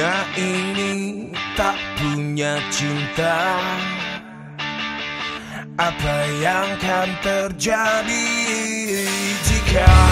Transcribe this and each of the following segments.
Dunia ini tak punya cinta. Apa yang akan terjadi jika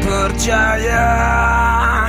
percaya.